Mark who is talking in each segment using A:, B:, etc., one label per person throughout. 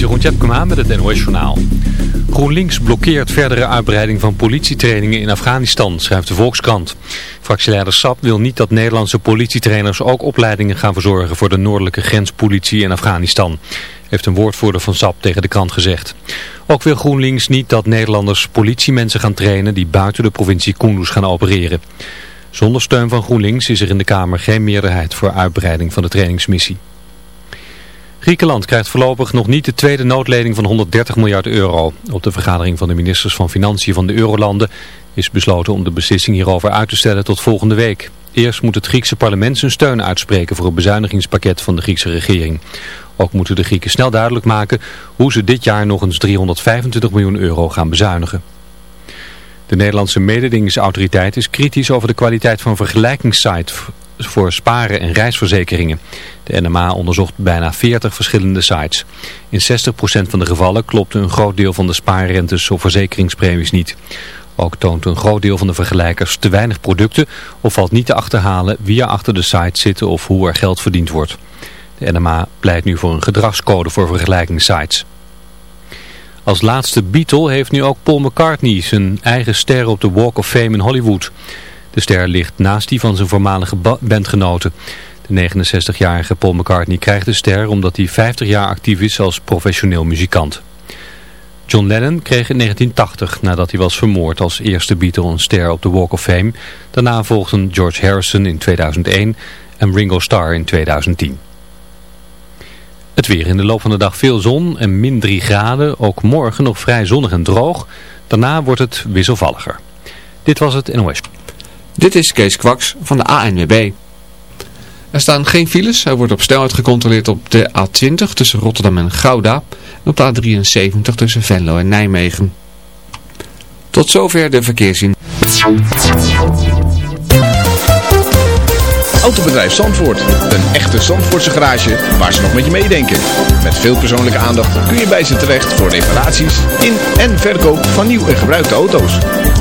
A: Jeroen Tjepkema met het NOS Journaal. GroenLinks blokkeert verdere uitbreiding van politietrainingen in Afghanistan, schrijft de Volkskrant. Fractieleider Sap wil niet dat Nederlandse politietrainers ook opleidingen gaan verzorgen voor de noordelijke grenspolitie in Afghanistan. Heeft een woordvoerder van Sap tegen de krant gezegd. Ook wil GroenLinks niet dat Nederlanders politiemensen gaan trainen die buiten de provincie Kunduz gaan opereren. Zonder steun van GroenLinks is er in de Kamer geen meerderheid voor uitbreiding van de trainingsmissie. Griekenland krijgt voorlopig nog niet de tweede noodlening van 130 miljard euro. Op de vergadering van de ministers van Financiën van de Eurolanden is besloten om de beslissing hierover uit te stellen tot volgende week. Eerst moet het Griekse parlement zijn steun uitspreken voor het bezuinigingspakket van de Griekse regering. Ook moeten de Grieken snel duidelijk maken hoe ze dit jaar nog eens 325 miljoen euro gaan bezuinigen. De Nederlandse mededingingsautoriteit is kritisch over de kwaliteit van vergelijkingssite voor sparen en reisverzekeringen. De NMA onderzocht bijna 40 verschillende sites. In 60% van de gevallen klopte een groot deel van de spaarrentes of verzekeringspremies niet. Ook toont een groot deel van de vergelijkers te weinig producten of valt niet te achterhalen wie er achter de site zitten of hoe er geld verdiend wordt. De NMA pleit nu voor een gedragscode voor vergelijkingssites. Als laatste Beatle heeft nu ook Paul McCartney zijn eigen ster op de Walk of Fame in Hollywood. De ster ligt naast die van zijn voormalige bandgenoten. De 69-jarige Paul McCartney krijgt de ster omdat hij 50 jaar actief is als professioneel muzikant. John Lennon kreeg in 1980, nadat hij was vermoord als eerste Beatle een ster op de Walk of Fame. Daarna volgden George Harrison in 2001 en Ringo Starr in 2010. Het weer in de loop van de dag veel zon en min 3 graden. Ook morgen nog vrij zonnig en droog. Daarna wordt het wisselvalliger. Dit was het NOS.
B: Dit is Kees Kwaks van de ANWB. Er staan geen files. Er wordt op snelheid gecontroleerd op de A20 tussen Rotterdam en Gouda. En op de A73 tussen Venlo en Nijmegen. Tot zover de verkeerszien.
C: Autobedrijf Zandvoort. Een echte Zandvoortse garage waar ze nog met je meedenken. Met veel persoonlijke aandacht kun je bij ze terecht voor reparaties in en verkoop van nieuw en gebruikte auto's.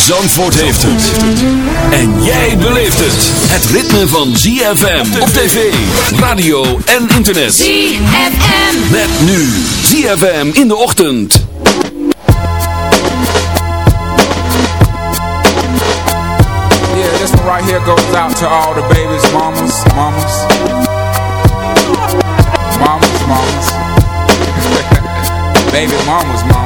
D: Zandvoort heeft het. En jij beleeft het. Het ritme van ZFM op tv, radio en internet.
E: ZFM.
D: Met nu ZFM in de ochtend.
F: Yeah, this one right here goes out to all the babies, mamas, mamas. Mamas, mamas. Baby mamas, mamas.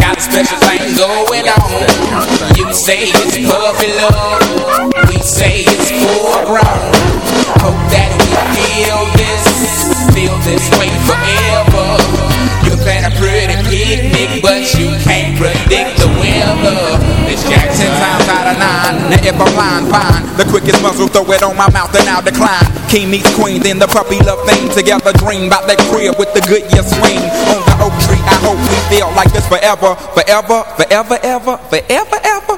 F: got a special thing going on. You say it's puppy love, we say it's full grown. Hope that we feel this, feel this way forever. You plan a pretty picnic, but you can't predict the weather. It's Jackson times out of nine. Now if I'm lying, fine. The quickest muzzle, throw it on my mouth and I'll decline. King meets queen, then the puppy love thing. Together dream about that crib with the good year swing. On I hope we feel like this forever. Forever, forever, ever, forever, ever.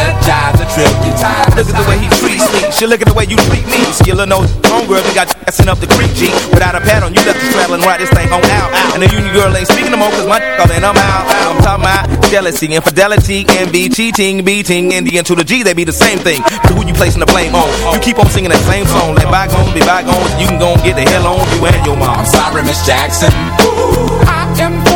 E: a trillion times.
G: Look at the way he treats me. She look at the way you treat me. Skillin' those homegirls, we got assin' up the creek, G. Without a pad on, you left the straddle and ride this thing on out. And the union girl ain't speaking no more, cause my all in, I'm out. I'm talking about jealousy, infidelity, envy, cheating, beating, and the to the G, they be the same thing. But who you placing the blame on? You keep on singing that same song. Let bygones be bygones, you can go and get the hell on you and your mom.
E: I'm sorry, Miss Jackson.
F: I am.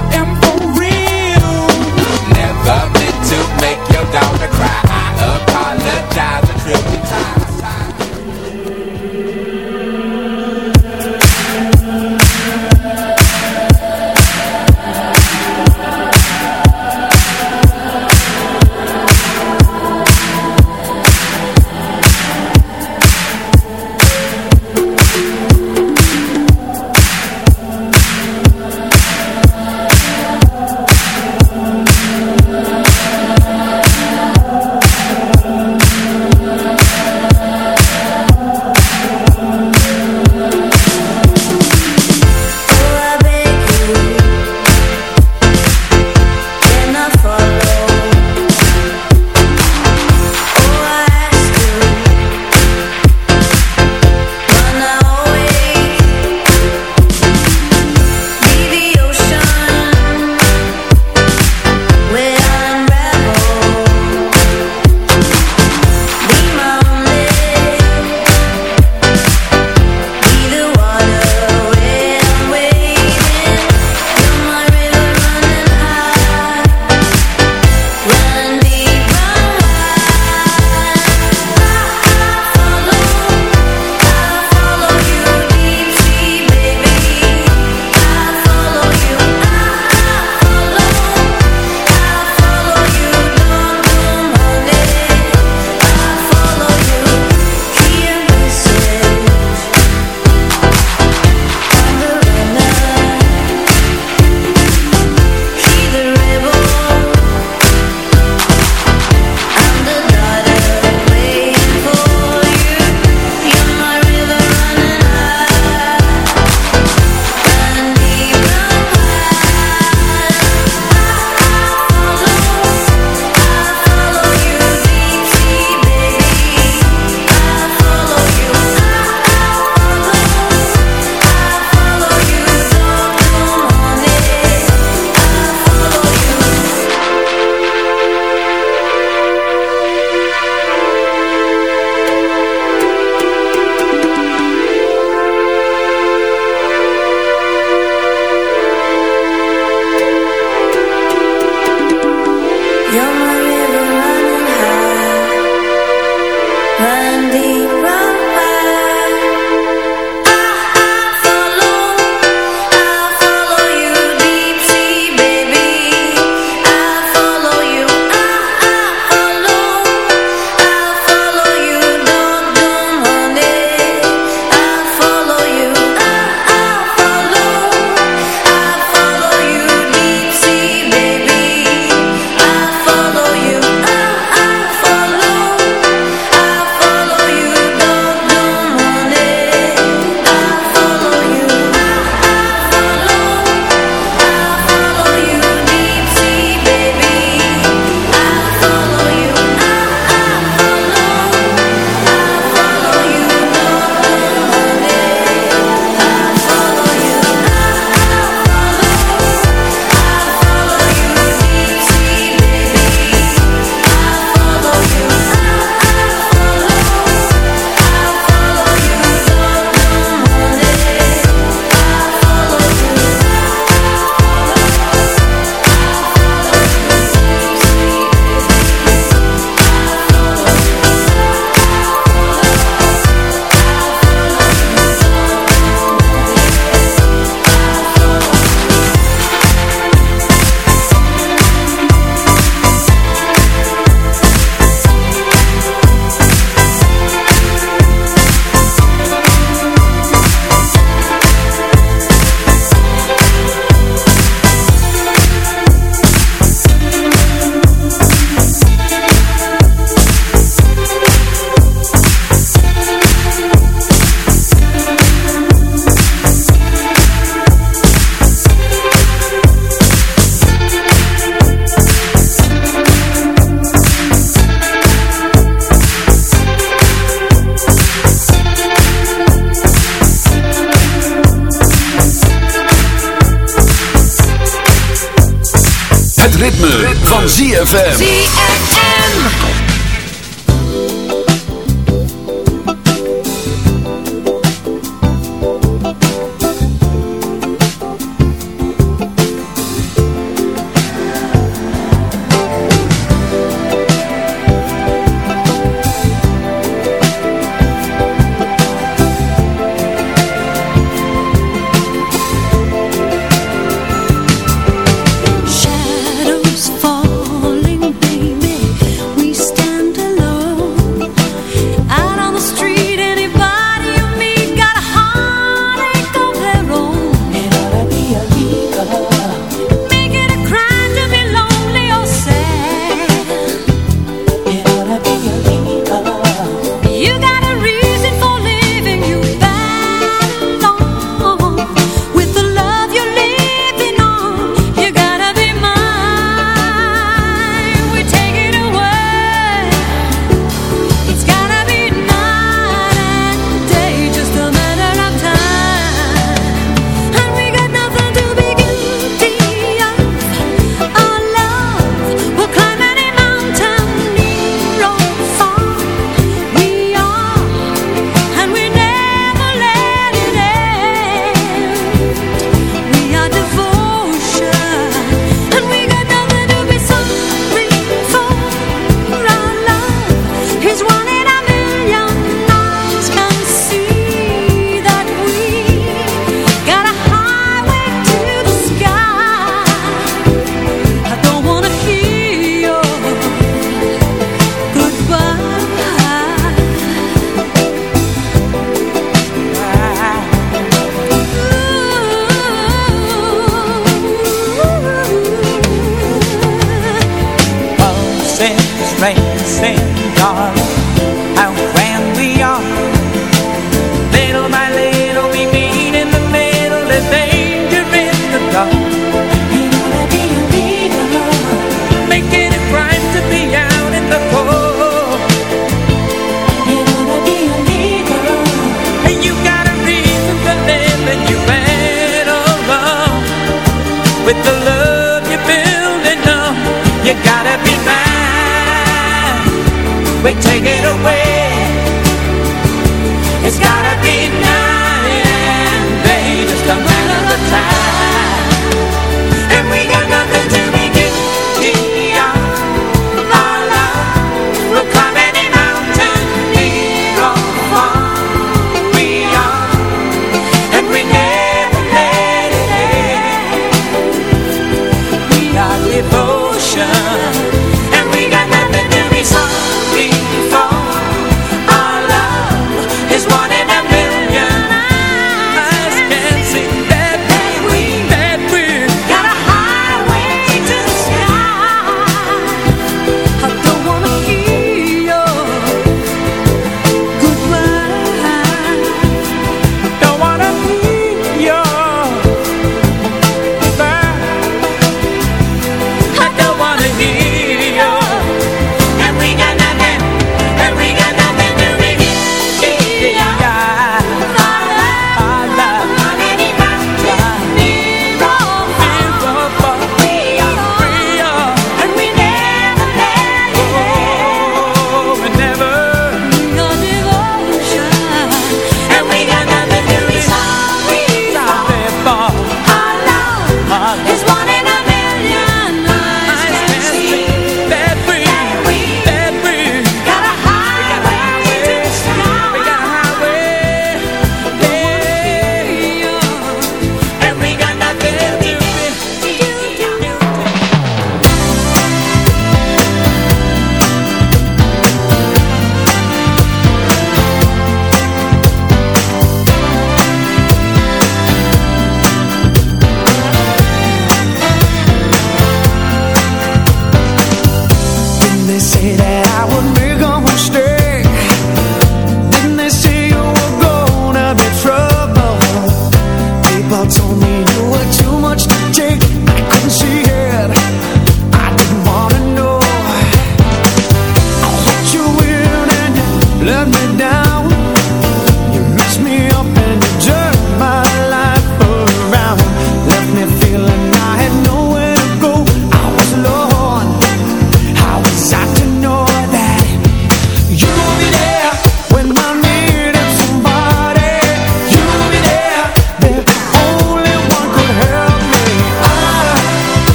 E: apologize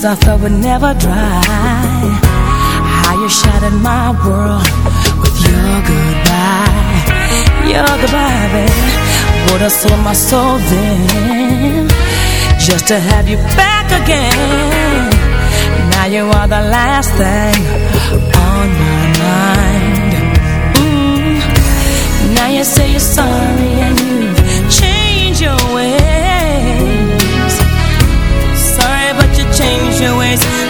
H: Cause I thought we'd never dry How you shattered my world With your goodbye Your goodbye, baby. What have sold my soul then Just to have you back again Now you are the last thing On my mind mm. Now you say you're sorry and you your ways.